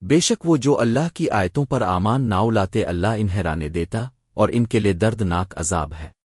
بے شک وہ جو اللہ کی آیتوں پر آمان ناؤ لاتے اللہ انہیں رانے دیتا اور ان کے لیے دردناک عذاب ہے۔